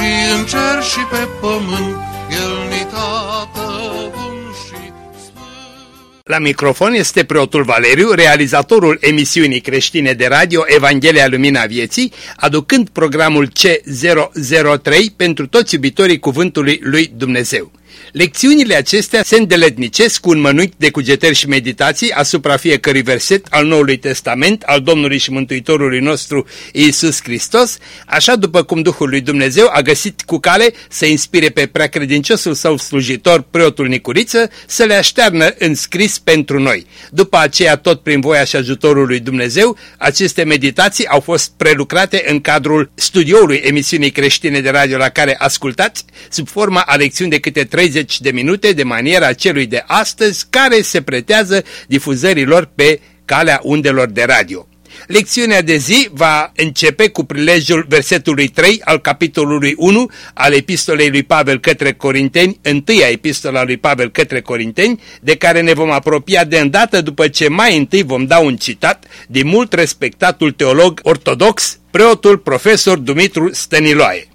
și în cer și pe pământ, El ni tată bun și sfânt. La microfon este preotul Valeriu, realizatorul emisiunii creștine de radio Evanghelia Lumina Vieții, aducând programul C003 pentru toți iubitorii Cuvântului Lui Dumnezeu. Lecțiunile acestea se îndeletnicesc cu un mănânc de cugetări și meditații asupra fiecărui verset al Noului Testament al Domnului și Mântuitorului nostru Iisus Hristos, așa după cum Duhul lui Dumnezeu a găsit cu cale să inspire pe preacredinciosul său slujitor, preotul Nicuriță, să le aștearnă în scris pentru noi. După aceea, tot prin voia și ajutorul lui Dumnezeu, aceste meditații au fost prelucrate în cadrul studioului emisiunii creștine de radio la care ascultați, sub forma a lecțiuni de câte 30 de minute de maniera celui de astăzi care se pretează difuzărilor pe calea undelor de radio. Lecțiunea de zi va începe cu prilejul versetului 3 al capitolului 1 al epistolei lui Pavel către Corinteni, întâia epistola lui Pavel către Corinteni, de care ne vom apropia de îndată după ce mai întâi vom da un citat din mult respectatul teolog ortodox, preotul profesor Dumitru Stăniloae.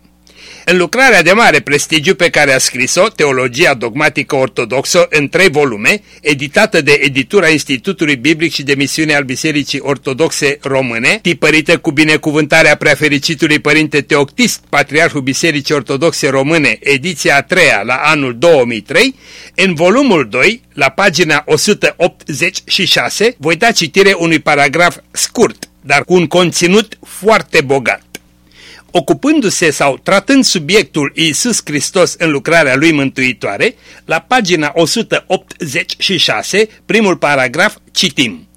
În lucrarea de mare prestigiu pe care a scris-o, Teologia dogmatică ortodoxă, în trei volume, editată de editura Institutului Biblic și de Misiune al Bisericii Ortodoxe Române, tipărită cu binecuvântarea preafericitului Părinte Teoctist, Patriarhul Bisericii Ortodoxe Române, ediția a treia la anul 2003, în volumul 2, la pagina 186, voi da citire unui paragraf scurt, dar cu un conținut foarte bogat ocupându-se sau tratând subiectul Iisus Hristos în lucrarea lui mântuitoare, la pagina 186, primul paragraf, citim.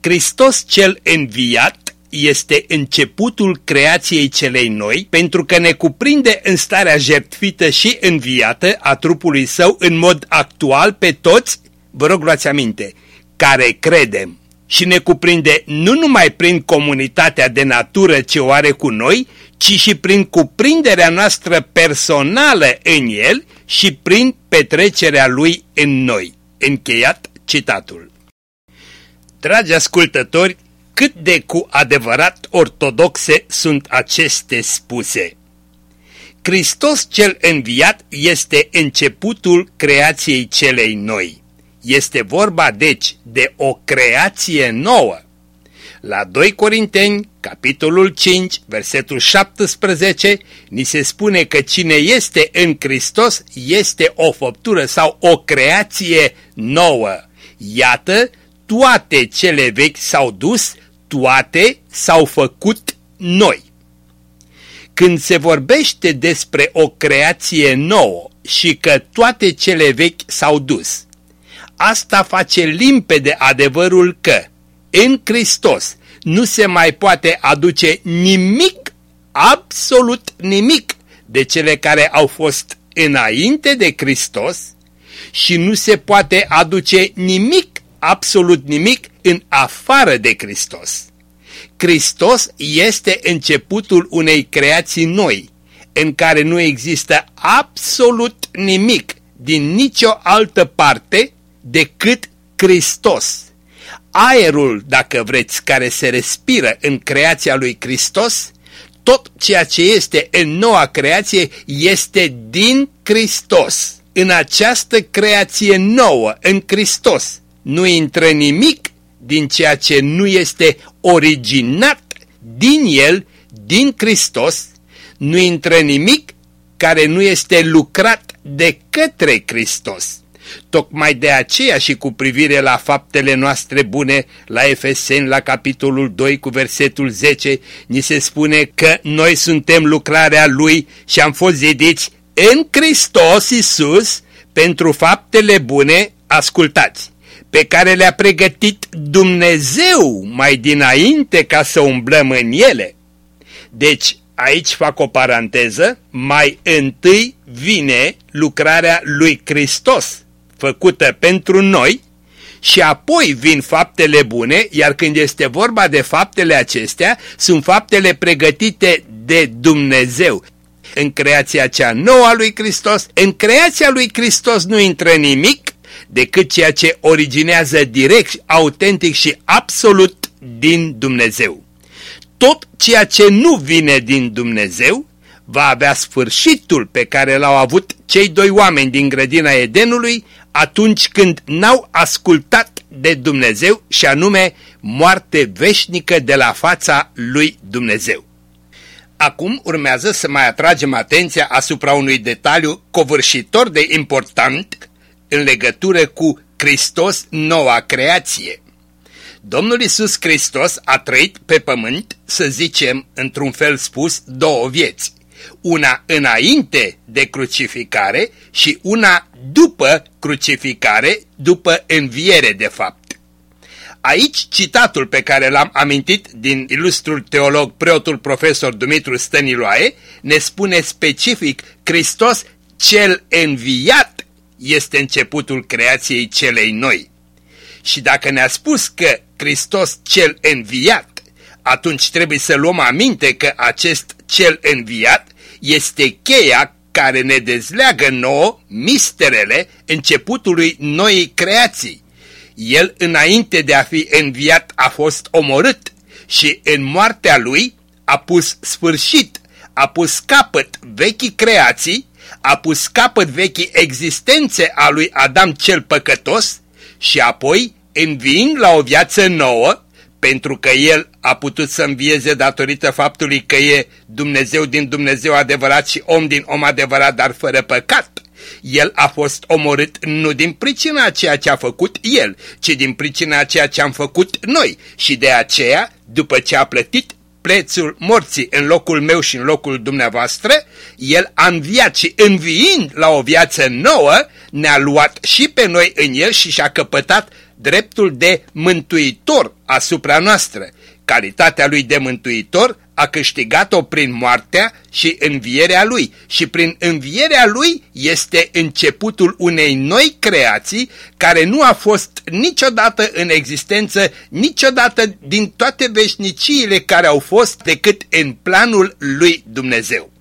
Hristos cel înviat este începutul creației celei noi, pentru că ne cuprinde în starea jertfită și înviată a trupului său în mod actual pe toți, vă rog luați aminte, care credem și ne cuprinde nu numai prin comunitatea de natură ce o are cu noi, ci și prin cuprinderea noastră personală în el și prin petrecerea lui în noi. Încheiat citatul. Dragi ascultători, cât de cu adevărat ortodoxe sunt aceste spuse. Hristos cel înviat este începutul creației celei noi. Este vorba deci de o creație nouă. La 2 Corinteni, capitolul 5, versetul 17, ni se spune că cine este în Hristos este o făptură sau o creație nouă. Iată, toate cele vechi s-au dus, toate s-au făcut noi. Când se vorbește despre o creație nouă și că toate cele vechi s-au dus, asta face limpede adevărul că în Hristos nu se mai poate aduce nimic, absolut nimic, de cele care au fost înainte de Hristos și nu se poate aduce nimic, absolut nimic, în afară de Hristos. Hristos este începutul unei creații noi, în care nu există absolut nimic din nicio altă parte decât Hristos. Aerul, dacă vreți, care se respiră în creația lui Hristos, tot ceea ce este în noua creație este din Hristos. În această creație nouă, în Hristos, nu intră nimic din ceea ce nu este originat din El, din Hristos, nu intră nimic care nu este lucrat de către Hristos. Tocmai de aceea și cu privire la faptele noastre bune, la Efeseni, la capitolul 2 cu versetul 10, ni se spune că noi suntem lucrarea Lui și am fost zidiți în Hristos Iisus pentru faptele bune, ascultați, pe care le-a pregătit Dumnezeu mai dinainte ca să umblăm în ele. Deci, aici fac o paranteză, mai întâi vine lucrarea lui Hristos, făcută pentru noi, și apoi vin faptele bune, iar când este vorba de faptele acestea, sunt faptele pregătite de Dumnezeu. În creația cea nouă a lui Hristos, în creația lui Hristos nu intră nimic decât ceea ce originează direct, autentic și absolut din Dumnezeu. Tot ceea ce nu vine din Dumnezeu va avea sfârșitul pe care l-au avut cei doi oameni din grădina Edenului atunci când n-au ascultat de Dumnezeu și anume moarte veșnică de la fața lui Dumnezeu. Acum urmează să mai atragem atenția asupra unui detaliu covârșitor de important în legătură cu Hristos, noua creație. Domnul Isus Hristos a trăit pe pământ, să zicem, într-un fel spus, două vieți. Una înainte de crucificare și una după crucificare, după înviere de fapt. Aici citatul pe care l-am amintit din ilustrul teolog preotul profesor Dumitru Stăniloae ne spune specific Hristos cel înviat este începutul creației celei noi. Și dacă ne-a spus că Hristos cel înviat, atunci trebuie să luăm aminte că acest cel înviat este cheia care ne dezleagă nouă misterele începutului noii creații. El, înainte de a fi înviat, a fost omorât și în moartea lui a pus sfârșit, a pus capăt vechii creații, a pus capăt vechii existențe a lui Adam cel păcătos și apoi, înviind la o viață nouă, pentru că el a putut să învieze datorită faptului că e Dumnezeu din Dumnezeu adevărat și om din om adevărat, dar fără păcat. El a fost omorât nu din pricina ceea ce a făcut el, ci din pricina ceea ce am făcut noi și de aceea, după ce a plătit prețul morții în locul meu și în locul dumneavoastră, el a înviat și înviind la o viață nouă, ne-a luat și pe noi în el și și-a căpătat dreptul de mântuitor asupra noastră. Calitatea lui de mântuitor a câștigat-o prin moartea și învierea lui și prin învierea lui este începutul unei noi creații care nu a fost niciodată în existență, niciodată din toate veșniciile care au fost decât în planul lui Dumnezeu.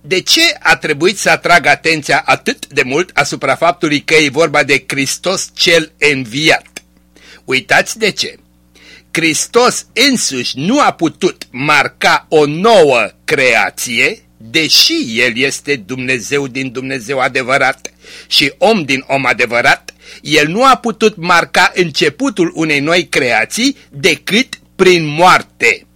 De ce a trebuit să atrag atenția atât de mult asupra faptului că e vorba de Hristos cel înviat? Uitați de ce. Hristos însuși nu a putut marca o nouă creație, deși El este Dumnezeu din Dumnezeu adevărat și om din om adevărat, El nu a putut marca începutul unei noi creații decât prin moarte.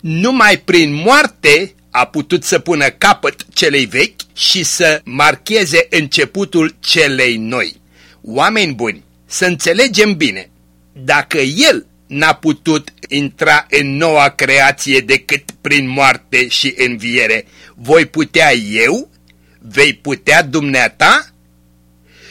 Numai prin moarte a putut să pună capăt celei vechi și să marcheze începutul celei noi. Oameni buni, să înțelegem bine, dacă El n-a putut intra în noua creație decât prin moarte și înviere, voi putea eu? Vei putea dumneata?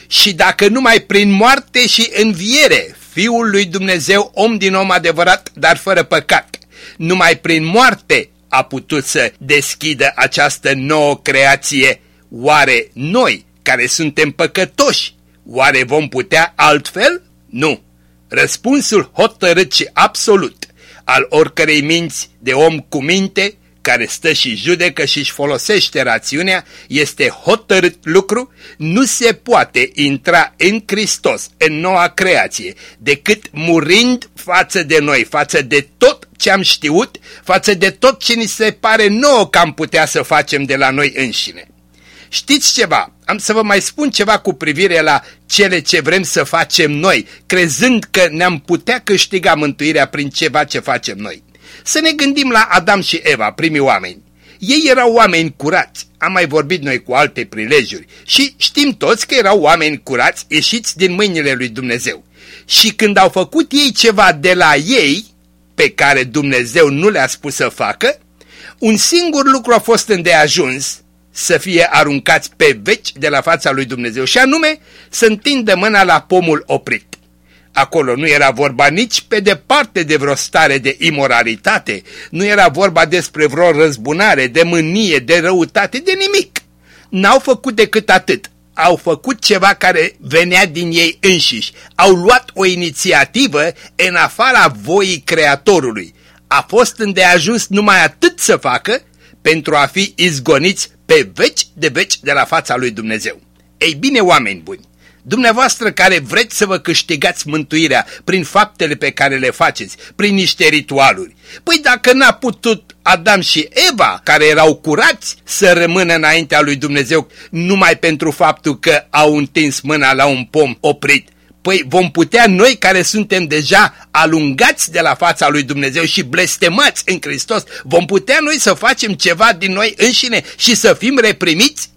Și dacă numai prin moarte și înviere, Fiul lui Dumnezeu, om din om adevărat, dar fără păcat, numai prin moarte a putut să deschidă această nouă creație, oare noi, care suntem păcătoși, oare vom putea altfel? Nu. Răspunsul hotărât și absolut al oricărei minți de om cu minte, care stă și judecă și își folosește rațiunea, este hotărât lucru, nu se poate intra în Hristos, în noua creație, decât murind față de noi, față de tot ce am știut, față de tot ce ni se pare nouă că am putea să facem de la noi înșine. Știți ceva? Am să vă mai spun ceva cu privire la cele ce vrem să facem noi, crezând că ne-am putea câștiga mântuirea prin ceva ce facem noi. Să ne gândim la Adam și Eva, primii oameni. Ei erau oameni curați, am mai vorbit noi cu alte prilejuri și știm toți că erau oameni curați ieșiți din mâinile lui Dumnezeu. Și când au făcut ei ceva de la ei, pe care Dumnezeu nu le-a spus să facă, un singur lucru a fost îndeajuns să fie aruncați pe veci de la fața lui Dumnezeu și anume să întindă mâna la pomul oprit. Acolo nu era vorba nici pe departe de vreo stare de imoralitate, nu era vorba despre vreo răzbunare, de mânie, de răutate, de nimic. N-au făcut decât atât. Au făcut ceva care venea din ei înșiși. Au luat o inițiativă în afara voii Creatorului. A fost îndeajuns numai atât să facă pentru a fi izgoniți pe veci de veci de la fața lui Dumnezeu. Ei bine, oameni buni, Dumneavoastră care vreți să vă câștigați mântuirea prin faptele pe care le faceți, prin niște ritualuri. Păi dacă n-a putut Adam și Eva, care erau curați, să rămână înaintea lui Dumnezeu numai pentru faptul că au întins mâna la un pom oprit, Păi vom putea noi care suntem deja alungați de la fața lui Dumnezeu și blestemați în Hristos, vom putea noi să facem ceva din noi înșine și să fim reprimiți?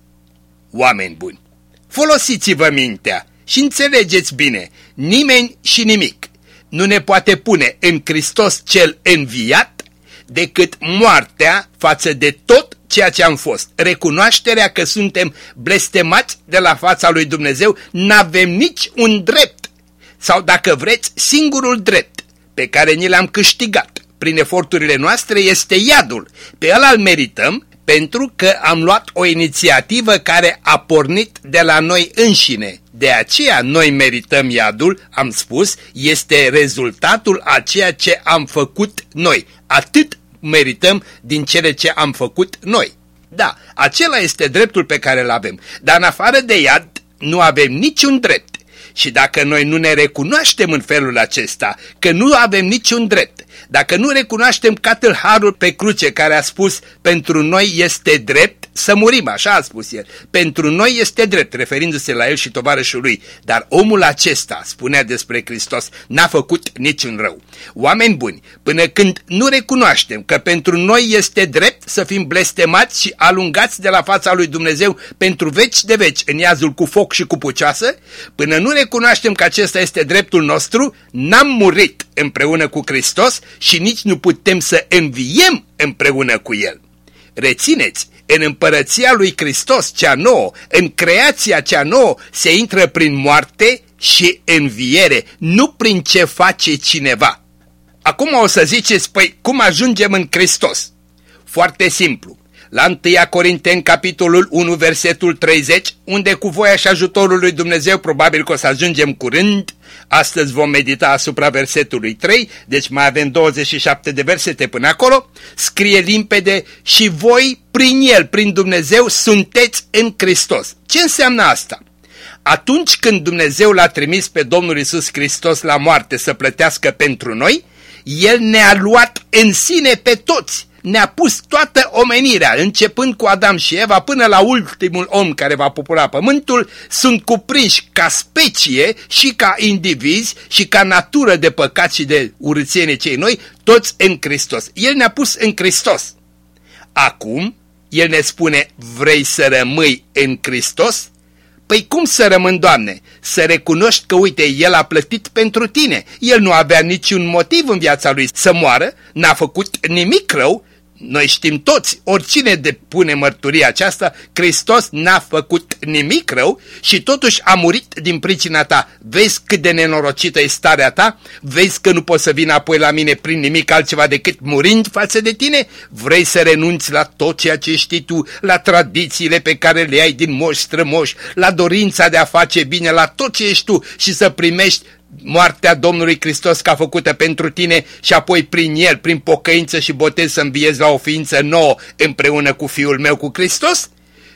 Oameni buni, Folosiți-vă mintea și înțelegeți bine, nimeni și nimic nu ne poate pune în Hristos cel înviat decât moartea față de tot ceea ce am fost. Recunoașterea că suntem blestemați de la fața lui Dumnezeu, n-avem nici un drept, sau dacă vreți, singurul drept pe care ni l-am câștigat prin eforturile noastre este iadul. Pe ăla îl merităm pentru că am luat o inițiativă care a pornit de la noi înșine. De aceea noi merităm iadul, am spus, este rezultatul a ceea ce am făcut noi. Atât merităm din cele ce am făcut noi. Da, acela este dreptul pe care îl avem, dar în afară de iad nu avem niciun drept. Și dacă noi nu ne recunoaștem în felul acesta că nu avem niciun drept, dacă nu recunoaștem ca tâlharul pe cruce care a spus pentru noi este drept, să murim, așa a spus el. Pentru noi este drept, referindu-se la el și tovarășul lui. Dar omul acesta, spunea despre Hristos, n-a făcut niciun rău. Oameni buni, până când nu recunoaștem că pentru noi este drept să fim blestemați și alungați de la fața lui Dumnezeu pentru veci de veci în iazul cu foc și cu pucioasă, până nu recunoaștem că acesta este dreptul nostru, n-am murit împreună cu Hristos și nici nu putem să înviem împreună cu El. Rețineți, în împărăția lui Hristos cea nouă, în creația cea nouă, se intră prin moarte și înviere, nu prin ce face cineva. Acum o să ziceți, păi cum ajungem în Hristos? Foarte simplu. La 1 Corinteni, capitolul 1, versetul 30, unde cu voia și ajutorul lui Dumnezeu, probabil că o să ajungem curând, Astăzi vom medita asupra versetului 3, deci mai avem 27 de versete până acolo. Scrie limpede și voi prin El, prin Dumnezeu, sunteți în Hristos. Ce înseamnă asta? Atunci când Dumnezeu l-a trimis pe Domnul Isus Hristos la moarte să plătească pentru noi, El ne-a luat în sine pe toți ne-a pus toată omenirea, începând cu Adam și Eva până la ultimul om care va popula pământul, sunt cuprinși ca specie și ca indivizi și ca natură de păcat și de urățiene cei noi, toți în Hristos. El ne-a pus în Hristos. Acum, El ne spune, vrei să rămâi în Hristos? Păi cum să rămân, Doamne? Să recunoști că, uite, El a plătit pentru tine. El nu avea niciun motiv în viața lui să moară, n-a făcut nimic rău, noi știm toți, oricine depune mărturia aceasta, Hristos n-a făcut nimic rău și totuși a murit din pricina ta. Vezi cât de nenorocită e starea ta? Vezi că nu poți să vină apoi la mine prin nimic altceva decât murind față de tine? Vrei să renunți la tot ceea ce știi tu, la tradițiile pe care le ai din moși strămoși, la dorința de a face bine, la tot ce ești tu și să primești moartea Domnului Hristos ca făcută pentru tine și apoi prin El, prin pocăință și botez să înviezi la o ființă nouă împreună cu Fiul meu cu Hristos?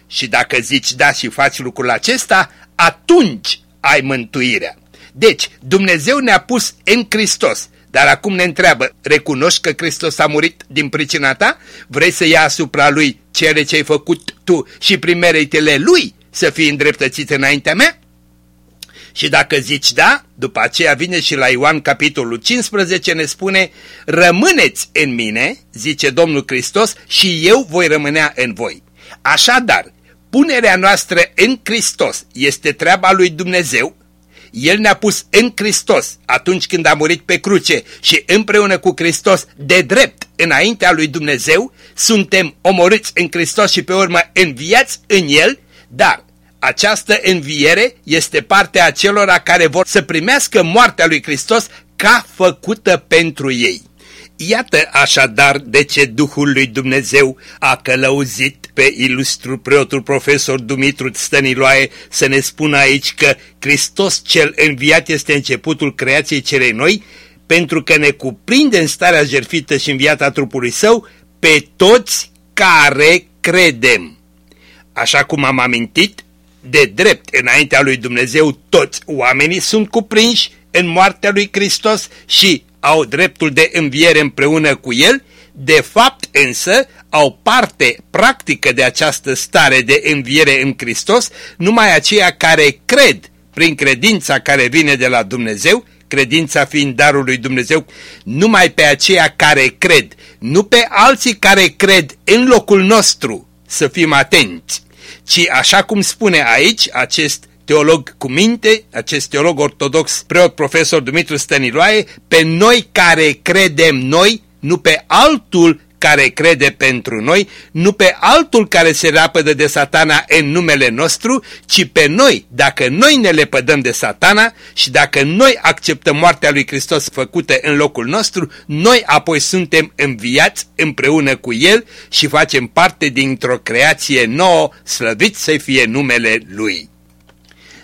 Și dacă zici da și faci lucrul acesta, atunci ai mântuirea. Deci, Dumnezeu ne-a pus în Hristos, dar acum ne întreabă, recunoști că Hristos a murit din pricina ta? Vrei să ia asupra Lui cele ce ai făcut tu și prin meritele Lui să fii îndreptățit înaintea mea? Și dacă zici da, după aceea vine și la Ioan capitolul 15 ne spune Rămâneți în mine, zice Domnul Hristos, și eu voi rămânea în voi. Așadar, punerea noastră în Hristos este treaba lui Dumnezeu, el ne-a pus în Hristos atunci când a murit pe cruce și împreună cu Hristos de drept înaintea lui Dumnezeu, suntem omorâți în Hristos și pe urmă înviați în El, dar Această înviere este partea acelora care vor să primească moartea lui Hristos ca făcută pentru ei. Iată așadar de ce Duhul lui Dumnezeu a călăuzit pe ilustru preotul profesor Dumitru Stăniloae să ne spună aici că Hristos cel înviat este începutul creației celei noi, pentru că ne cuprinde în starea jerfită și înviată a trupului său pe toți care credem. Așa cum am amintit, de drept înaintea lui Dumnezeu toți oamenii sunt cuprinși în moartea lui Hristos și au dreptul de înviere împreună cu el, de fapt însă au parte practică de această stare de înviere în Hristos numai aceia care cred prin credința care vine de la Dumnezeu, credința fiind darul lui Dumnezeu, numai pe aceia care cred, nu pe alții care cred în locul nostru, să fim atenți, ci așa cum spune aici acest teolog cu minte, acest teolog ortodox, preot profesor Dumitru Stăniloae, pe noi care credem noi, nu pe altul care crede pentru noi, nu pe altul care se rapădă de satana în numele nostru, ci pe noi, dacă noi ne lepădăm de satana și dacă noi acceptăm moartea lui Hristos făcută în locul nostru, noi apoi suntem înviați împreună cu El și facem parte dintr-o creație nouă, slăvit să fie numele Lui.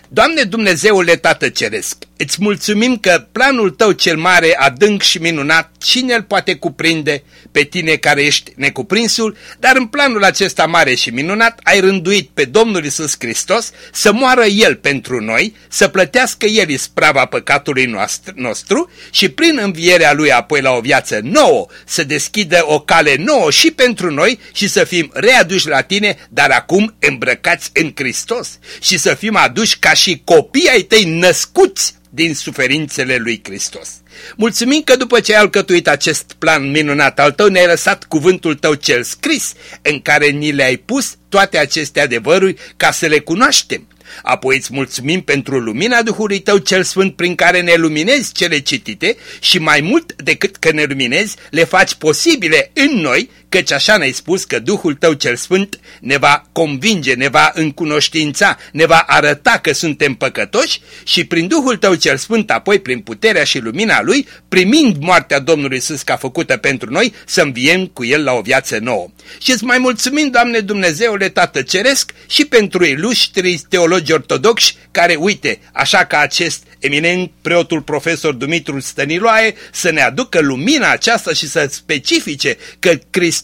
Doamne Dumnezeule Tată Ceresc, îți mulțumim că planul Tău cel mare, adânc și minunat, cine îl poate cuprinde pe tine care ești necuprinsul, dar în planul acesta mare și minunat ai rânduit pe Domnul Isus Hristos să moară El pentru noi, să plătească El isprava păcatului nostru și prin învierea Lui apoi la o viață nouă să deschidă o cale nouă și pentru noi și să fim readuși la tine, dar acum îmbrăcați în Hristos și să fim aduși ca și copii ai tăi născuți din suferințele lui Hristos. Mulțumim că după ce ai alcătuit acest plan minunat al tău, ne-ai lăsat cuvântul tău cel scris, în care ni le-ai pus toate aceste adevăruri ca să le cunoaștem. Apoi îți mulțumim pentru lumina Duhului Tău cel Sfânt prin care ne luminezi cele citite și mai mult decât că ne luminezi, le faci posibile în noi căci așa ne-ai spus că Duhul Tău cel Sfânt ne va convinge, ne va încunoștința, ne va arăta că suntem păcătoși și prin Duhul Tău cel Sfânt, apoi prin puterea și lumina Lui, primind moartea Domnului Iisus ca făcută pentru noi, să înviem cu El la o viață nouă. Și îți mai mulțumim, Doamne Dumnezeule Tată Ceresc, și pentru iluștrii teologi ortodoxi care, uite, așa ca acest eminent preotul profesor Dumitru Stăniloae, să ne aducă lumina aceasta și să specifice că Hristos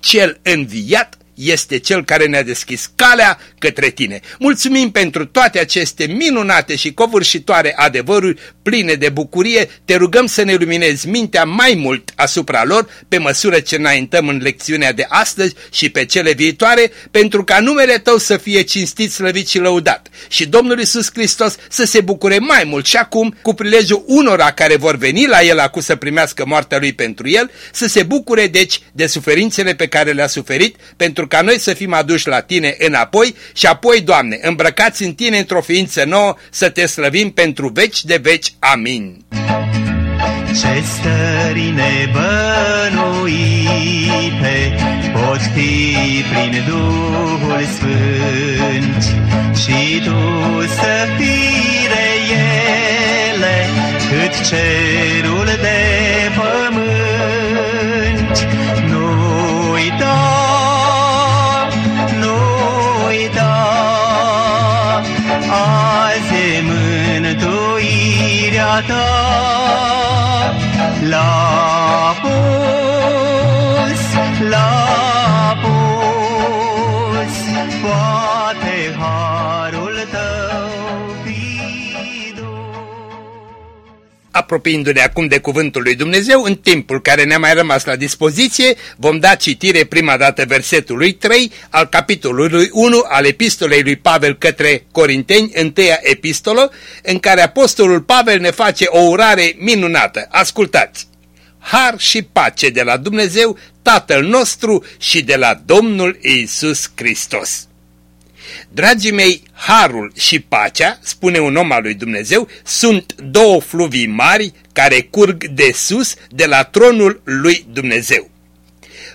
cel înviat este Cel care ne-a deschis calea către tine. Mulțumim pentru toate aceste minunate și covârșitoare adevăruri pline de bucurie. Te rugăm să ne luminezi mintea mai mult asupra lor pe măsură ce înaintăm în lecțiunea de astăzi și pe cele viitoare, pentru ca numele Tău să fie cinstit, slăvit și lăudat. Și Domnul Isus Hristos să se bucure mai mult și acum cu prilejul unora care vor veni la El acum să primească moartea Lui pentru El, să se bucure deci de suferințele pe care le-a suferit pentru ca noi să fim aduși la tine înapoi și apoi, Doamne, îmbrăcați în tine într-o ființă nouă să te slăvim pentru veci de veci. Amin. Ce stări nebănuite pot fi prin Duhul Sfânt și Tu să fii de ele cât cerul de pământ. Ta la pus, Apropiindu-ne acum de cuvântul lui Dumnezeu, în timpul care ne-a mai rămas la dispoziție, vom da citire prima dată versetului 3 al capitolului 1 al epistolei lui Pavel către Corinteni, întâia epistolă, în care apostolul Pavel ne face o urare minunată. Ascultați! Har și pace de la Dumnezeu, Tatăl nostru și de la Domnul Isus Hristos. Dragii mei, harul și pacea, spune un om al lui Dumnezeu, sunt două fluvii mari care curg de sus de la tronul lui Dumnezeu.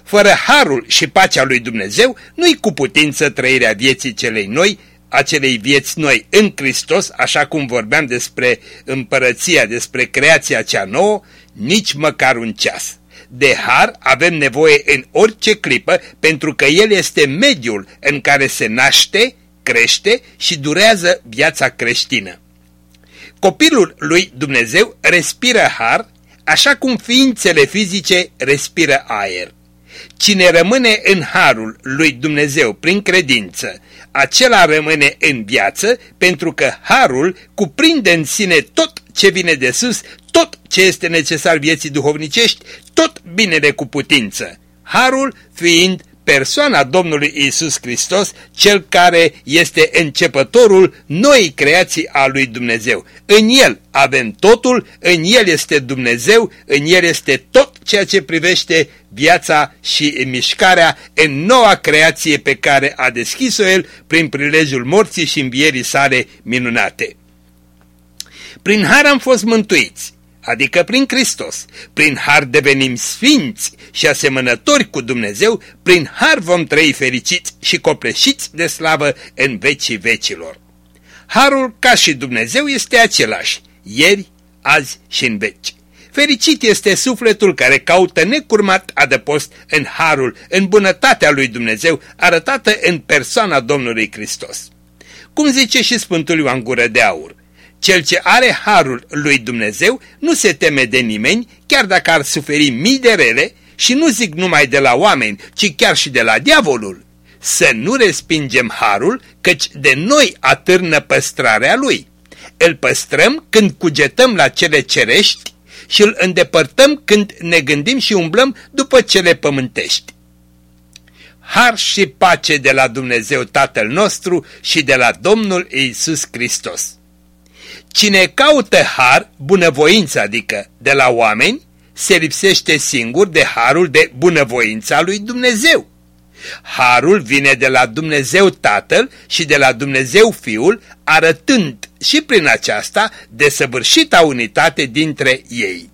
Fără harul și pacea lui Dumnezeu, nu-i cu putință trăirea vieții celei noi acelei vieți noi în Hristos, așa cum vorbeam despre împărăția, despre creația cea nouă, nici măcar un ceas. De har avem nevoie în orice clipă pentru că el este mediul în care se naște, crește și durează viața creștină. Copilul lui Dumnezeu respiră har, așa cum ființele fizice respiră aer. Cine rămâne în harul lui Dumnezeu prin credință, acela rămâne în viață pentru că harul cuprinde în sine tot ce vine de sus, tot ce este necesar vieții duhovnicești, tot binele cu putință. Harul fiind persoana Domnului Isus Hristos, cel care este începătorul noii creații a lui Dumnezeu. În El avem totul, în El este Dumnezeu, în El este tot ceea ce privește viața și mișcarea în noua creație pe care a deschis-o El prin prilejul morții și învierii sale minunate. Prin har am fost mântuiți, adică prin Hristos. Prin har devenim sfinți și asemănători cu Dumnezeu, prin har vom trăi fericiți și copleșiți de slavă în vecii vecilor. Harul, ca și Dumnezeu, este același, ieri, azi și în veci. Fericit este sufletul care caută necurmat adăpost în harul, în bunătatea lui Dumnezeu, arătată în persoana Domnului Hristos. Cum zice și Sfântul Ioan Gură de Aur, cel ce are harul lui Dumnezeu nu se teme de nimeni, chiar dacă ar suferi mii de rele, și nu zic numai de la oameni, ci chiar și de la diavolul. Să nu respingem harul, căci de noi atârnă păstrarea lui. Îl păstrăm când cugetăm la cele cerești și îl îndepărtăm când ne gândim și umblăm după cele pământești. Har și pace de la Dumnezeu Tatăl nostru și de la Domnul Iisus Hristos. Cine caută har, bunăvoință adică, de la oameni, se lipsește singur de harul de bunăvoința lui Dumnezeu. Harul vine de la Dumnezeu Tatăl și de la Dumnezeu Fiul, arătând și prin aceasta desăvârșita unitate dintre ei.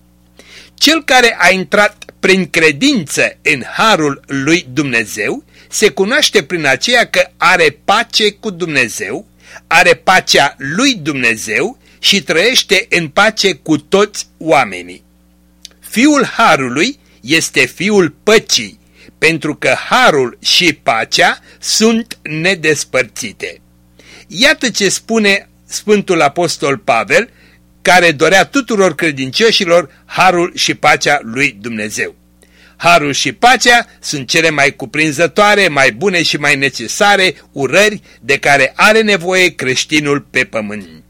Cel care a intrat prin credință în harul lui Dumnezeu se cunoaște prin aceea că are pace cu Dumnezeu, are pacea lui Dumnezeu și trăiește în pace cu toți oamenii. Fiul Harului este fiul păcii, pentru că Harul și pacea sunt nedespărțite. Iată ce spune Sfântul Apostol Pavel, care dorea tuturor credincioșilor Harul și pacea lui Dumnezeu. Harul și pacea sunt cele mai cuprinzătoare, mai bune și mai necesare urări de care are nevoie creștinul pe pământ.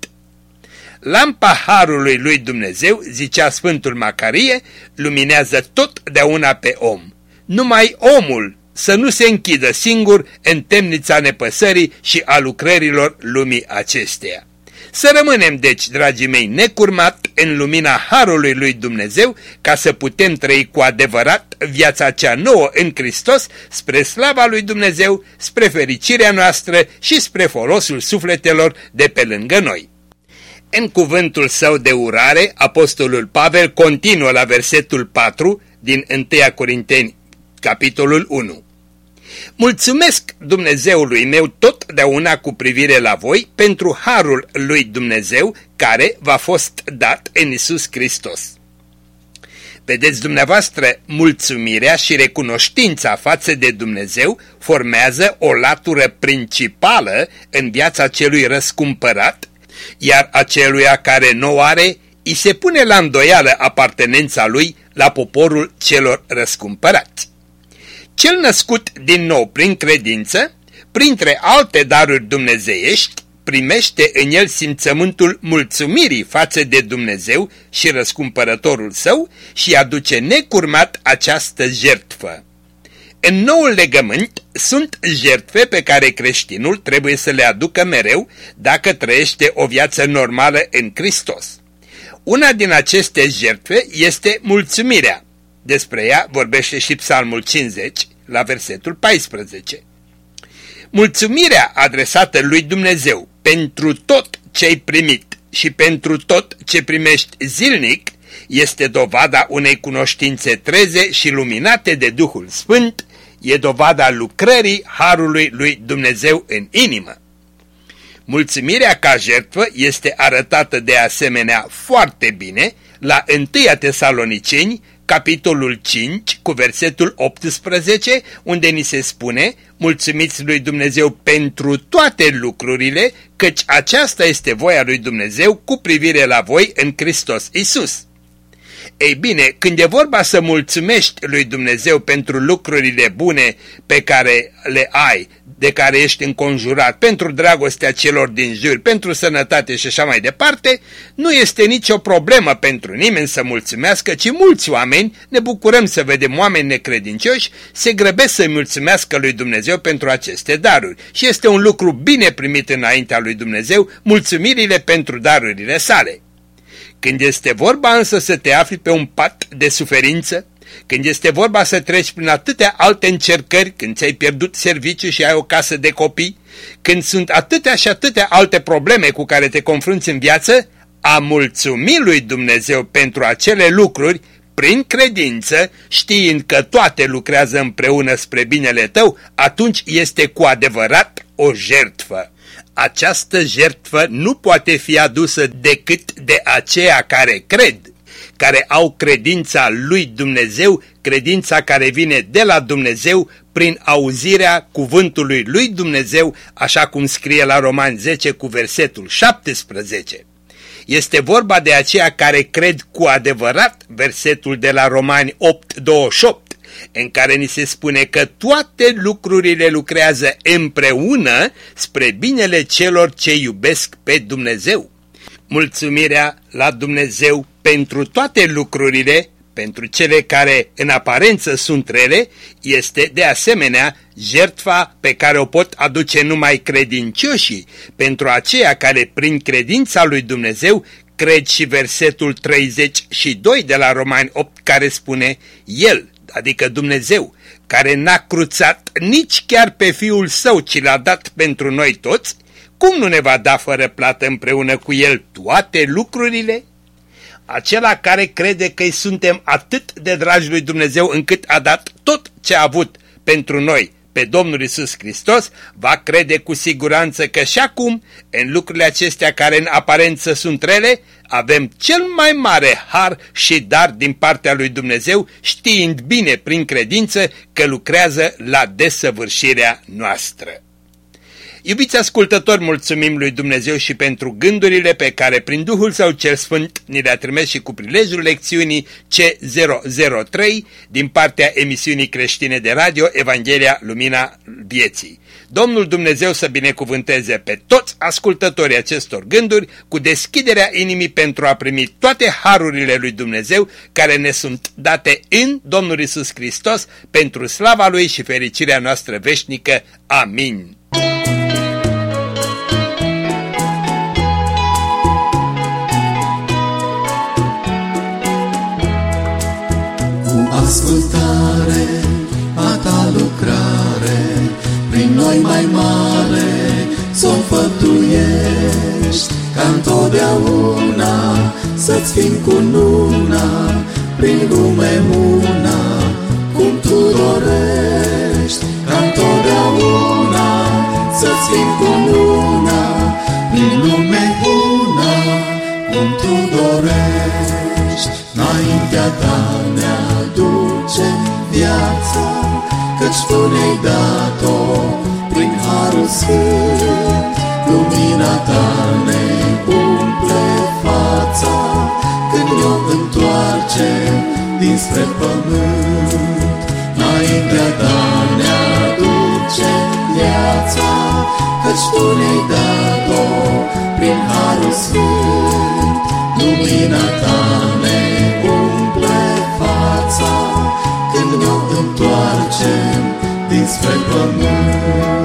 Lampa Harului lui Dumnezeu, zicea Sfântul Macarie, luminează totdeauna pe om. Numai omul să nu se închidă singur în temnița nepăsării și a lucrărilor lumii acesteia. Să rămânem, deci, dragii mei, necurmat în lumina Harului lui Dumnezeu, ca să putem trăi cu adevărat viața cea nouă în Hristos, spre slava lui Dumnezeu, spre fericirea noastră și spre folosul sufletelor de pe lângă noi. În cuvântul său de urare, apostolul Pavel continuă la versetul 4 din 1 Corinteni, capitolul 1. Mulțumesc Dumnezeului meu totdeauna cu privire la voi pentru harul lui Dumnezeu care v-a fost dat în Isus Hristos. Vedeți dumneavoastră, mulțumirea și recunoștința față de Dumnezeu formează o latură principală în viața celui răscumpărat iar aceluia care nu are, îi se pune la îndoială apartenența lui la poporul celor răscumpărați. Cel născut din nou prin credință, printre alte daruri dumnezeiești, primește în el simțământul mulțumirii față de Dumnezeu și răscumpărătorul său și aduce necurmat această jertfă. În noul legământ sunt jertfe pe care creștinul trebuie să le aducă mereu dacă trăiește o viață normală în Hristos. Una din aceste jertfe este mulțumirea. Despre ea vorbește și Psalmul 50 la versetul 14. Mulțumirea adresată lui Dumnezeu pentru tot ce ai primit și pentru tot ce primești zilnic este dovada unei cunoștințe treze și luminate de Duhul Sfânt e dovada lucrării Harului lui Dumnezeu în inimă. Mulțumirea ca jertfă este arătată de asemenea foarte bine la 1 Tesaloniceni, capitolul 5, cu versetul 18, unde ni se spune, mulțumiți lui Dumnezeu pentru toate lucrurile, căci aceasta este voia lui Dumnezeu cu privire la voi în Hristos Isus. Ei bine, când e vorba să mulțumești lui Dumnezeu pentru lucrurile bune pe care le ai, de care ești înconjurat, pentru dragostea celor din jur, pentru sănătate și așa mai departe, nu este nicio problemă pentru nimeni să mulțumească, ci mulți oameni, ne bucurăm să vedem oameni necredincioși, se grăbesc să mulțumească lui Dumnezeu pentru aceste daruri. Și este un lucru bine primit înaintea lui Dumnezeu, mulțumirile pentru darurile sale. Când este vorba însă să te afli pe un pat de suferință, când este vorba să treci prin atâtea alte încercări, când ți-ai pierdut serviciu și ai o casă de copii, când sunt atâtea și atâtea alte probleme cu care te confrunți în viață, a mulțumi lui Dumnezeu pentru acele lucruri, prin credință, știind că toate lucrează împreună spre binele tău, atunci este cu adevărat o jertfă. Această jertfă nu poate fi adusă decât de aceia care cred, care au credința lui Dumnezeu, credința care vine de la Dumnezeu prin auzirea cuvântului lui Dumnezeu, așa cum scrie la Roman 10 cu versetul 17. Este vorba de aceia care cred cu adevărat versetul de la Romani 8, 28, în care ni se spune că toate lucrurile lucrează împreună spre binele celor ce iubesc pe Dumnezeu. Mulțumirea la Dumnezeu pentru toate lucrurile, pentru cele care în aparență sunt rele, este de asemenea jertfa pe care o pot aduce numai credincioșii, pentru aceia care prin credința lui Dumnezeu cred și versetul 32 de la Romani 8 care spune El, adică Dumnezeu, care n-a cruțat nici chiar pe Fiul Său, ci l-a dat pentru noi toți, cum nu ne va da fără plată împreună cu El toate lucrurile? Acela care crede că îi suntem atât de dragi lui Dumnezeu încât a dat tot ce a avut pentru noi pe Domnul Isus Hristos, va crede cu siguranță că și acum, în lucrurile acestea care în aparență sunt rele, avem cel mai mare har și dar din partea lui Dumnezeu, știind bine prin credință că lucrează la desăvârșirea noastră. Iubiți ascultători, mulțumim lui Dumnezeu și pentru gândurile pe care prin Duhul Său cel Sfânt ni le-a trimis și cu prilejul lecțiunii C003 din partea emisiunii creștine de radio Evanghelia Lumina Vieții. Domnul Dumnezeu să binecuvânteze pe toți ascultătorii acestor gânduri cu deschiderea inimii pentru a primi toate harurile lui Dumnezeu care ne sunt date în Domnul Isus Hristos pentru slava Lui și fericirea noastră veșnică. Amin. Ascultare a ta lucrare, prin noi mai mare să o făptuiești, ca întotdeauna să-ți fim cu nuna, prin lume una, cum tu dorești, ca întotdeauna să-ți fim cu nuna, prin lume una, cum tu dorești, înaintea ta aduce viața, Căci Tu ne-ai dat-o prin Harul Sfânt. Lumina Ta ne umple fața, Când ne-o întoarce dinspre pământ. Înaintea Ta ne aduce viața, Căci Tu ne-ai dat-o prin Harul Sfânt. Lumina Ta întoarcem dinspre pământ.